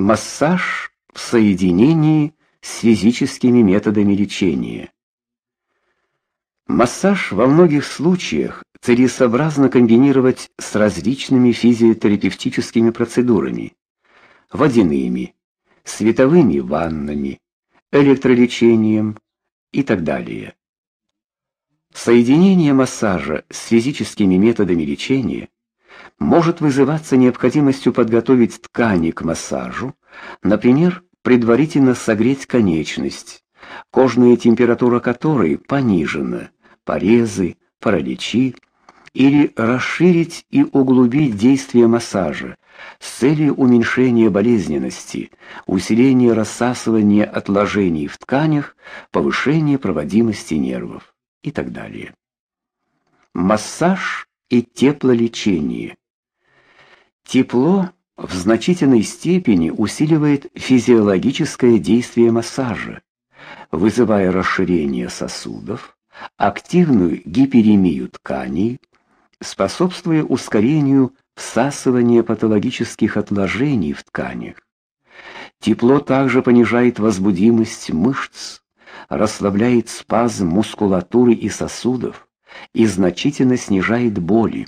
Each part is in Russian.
Массаж в соединении с физическими методами лечения. Массаж во многих случаях целесообразно комбинировать с различными физиотерапевтическими процедурами: водяными, световыми ваннами, электролечением и так далее. Соединение массажа с физическими методами лечения может вызываться необходимостью подготовить ткани к массажу, например, предварительно согреть конечность, кожная температура которой понижена, порезы, параличи, или расширить и углубить действие массажа с целью уменьшения болезненности, усиления рассасывания отложений в тканях, повышения проводимости нервов и так далее. Массаж и теплолечение. Тепло в значительной степени усиливает физиологическое действие массажа, вызывая расширение сосудов, активную гиперемию тканей, способствуя ускорению всасывания патологических отложений в тканях. Тепло также понижает возбудимость мышц, расслабляет спазм мускулатуры и сосудов и значительно снижает боли.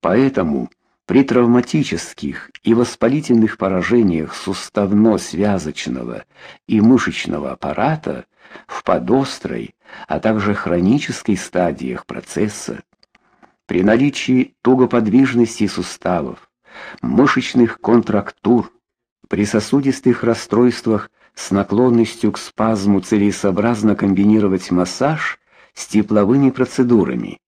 Поэтому при травматических и воспалительных поражениях суставно-связочного и мышечного аппарата в подострой, а также хронической стадиях процесса, при наличии тугоподвижности суставов, мышечных контрактур, при сосудистых расстройствах с наклонностью к спазму целесообразно комбинировать массаж с тепловыми процедурами.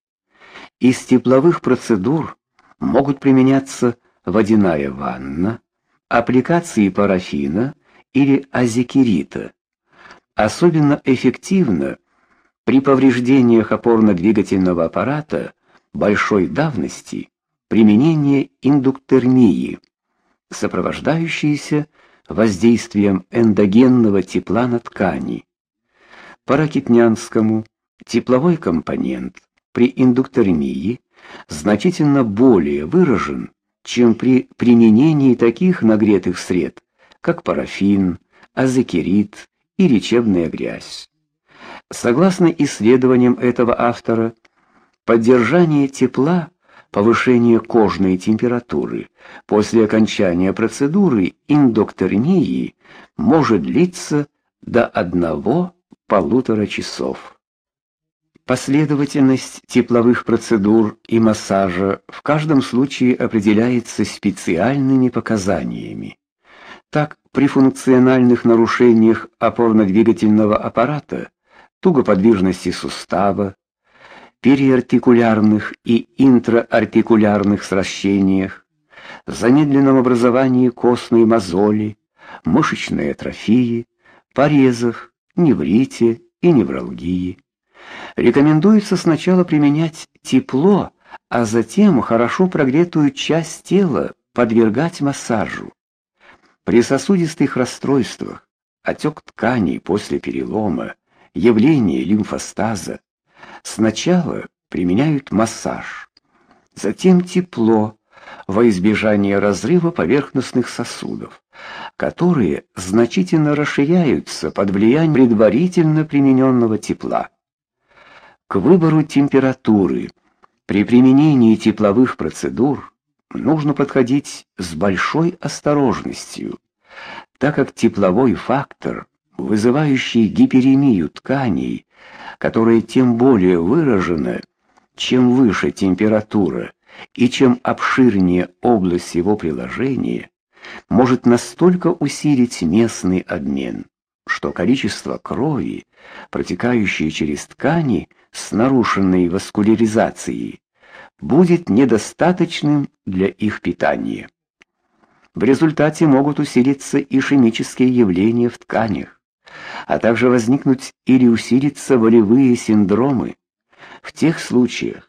Из тепловых процедур могут применяться водяная ванна, аппликации парафина или азикерита. Особенно эффективно при повреждениях опорно-двигательного аппарата большой давности применение индуктермии, сопровождающейся воздействием эндогенного тепла на ткани. По Ракитнянскому тепловой компонент при индуктермии значительно более выражен, чем при применении таких нагретых сред, как парафин, азекерит и лечебная грязь. Согласно исследованиям этого автора, поддержание тепла, повышение кожной температуры после окончания процедуры индоктермии может длиться до одного-полутора часов. Последовательность тепловых процедур и массажа в каждом случае определяется специальными показаниями. Так, при функциональных нарушениях опорно-двигательного аппарата, тугоподвижности сустава, периартикулярных и интраартикулярных сращениях, замедленном образовании костной мозоли, мышечной атрофии, порезах, неврите и невралгии. Рекомендуется сначала применять тепло, а затем хорошо прогретую часть тела подвергать массажу. При сосудистых расстройствах, отек тканей после перелома, явление лимфостаза сначала применяют массаж, затем тепло во избежание разрыва поверхностных сосудов, которые значительно расширяются под влиянием предварительно примененного тепла. К выбору температуры. При применении тепловых процедур нужно подходить с большой осторожностью, так как тепловой фактор, вызывающий гиперемию тканей, которая тем более выражена, чем выше температура и чем обширнее область его приложения, может настолько усилить местный обмен, что количество крови, протекающей через ткани, с нарушенной васкуляризацией будет недостаточным для их питания. В результате могут усилиться ишемические явления в тканях, а также возникнуть или усилиться волевые синдромы. В тех случаях,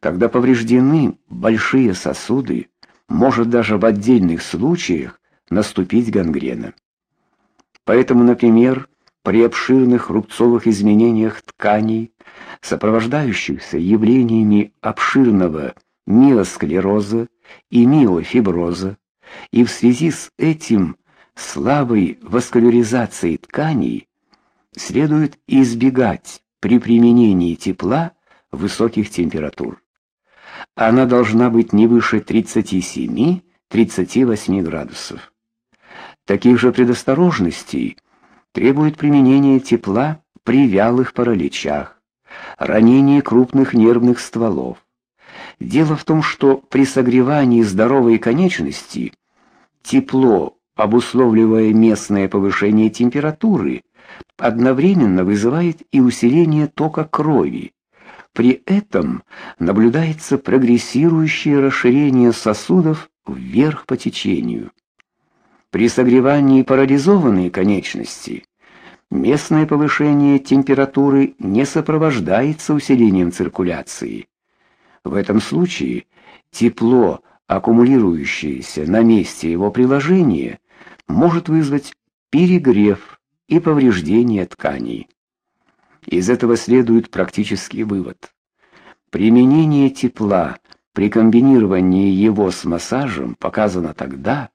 когда повреждены большие сосуды, может даже в отдельных случаях наступить гангрена. Поэтому, например, при обширных рубцовых изменениях тканей, сопровождающихся явлениями обширного миосклероза и миофиброза, и в связи с этим слабой васкуляризации тканей следует избегать при применении тепла высоких температур. Она должна быть не выше 37-38 градусов. Таких же предосторожностей требует применение тепла при вялых параличах, ранении крупных нервных стволов. Дело в том, что при согревании здоровой конечности тепло, обусловливая местное повышение температуры, одновременно вызывает и усиление тока крови. При этом наблюдается прогрессирующее расширение сосудов вверх по течению. При согревании парализованной конечности местное повышение температуры не сопровождается усилением циркуляции. В этом случае тепло, аккумулирующееся на месте его приложения, может вызвать перегрев и повреждение тканей. Из этого следует практический вывод. Применение тепла при комбинировании его с массажем показано тогда,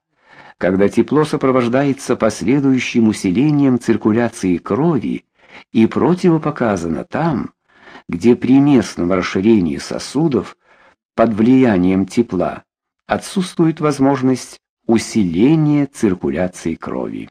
когда тепло сопровождается последующим усилением циркуляции крови и противопоказано там, где при местном расширении сосудов под влиянием тепла отсутствует возможность усиления циркуляции крови.